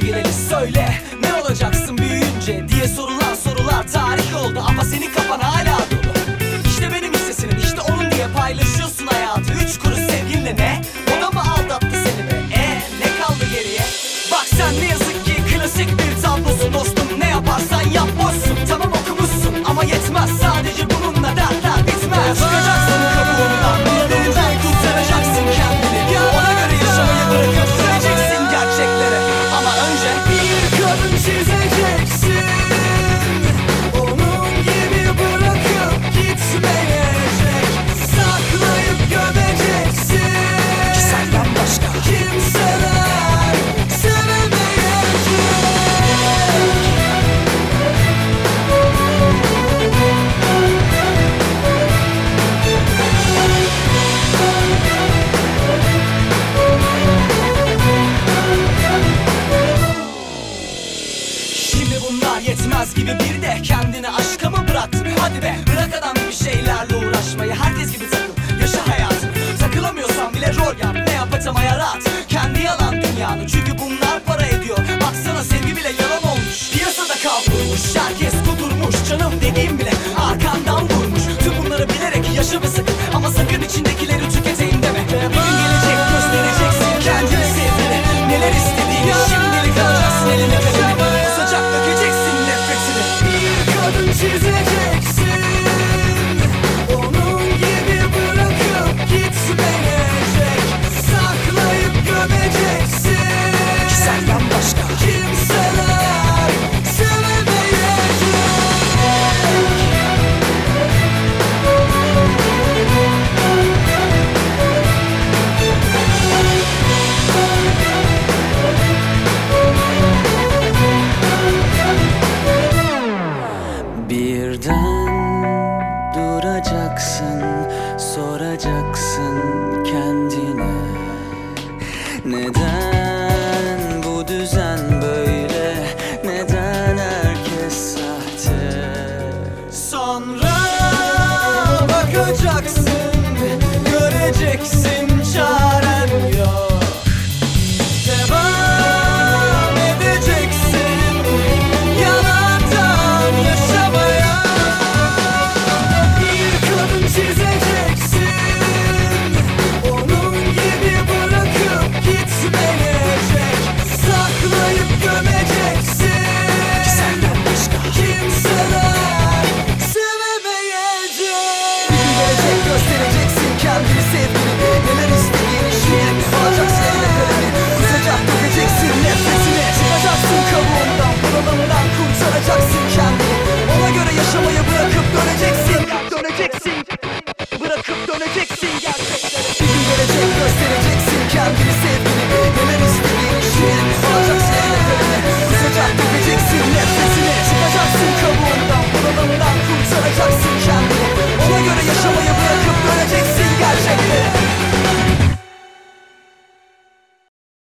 Gireriz söyle. Ne olacaksın büyüyünce diye sorulur. kaz gibi bir de kendini aşka mı bıraktın? Hadi be bırak adam bir şeylerle uğraşmayı herkes gibi takıl yaşa hayat. soracaksın, soracaksın kendine. Neden bu düzen böyle, neden herkes sahte? Sonra bakacaksın, göreceksin. can't be seen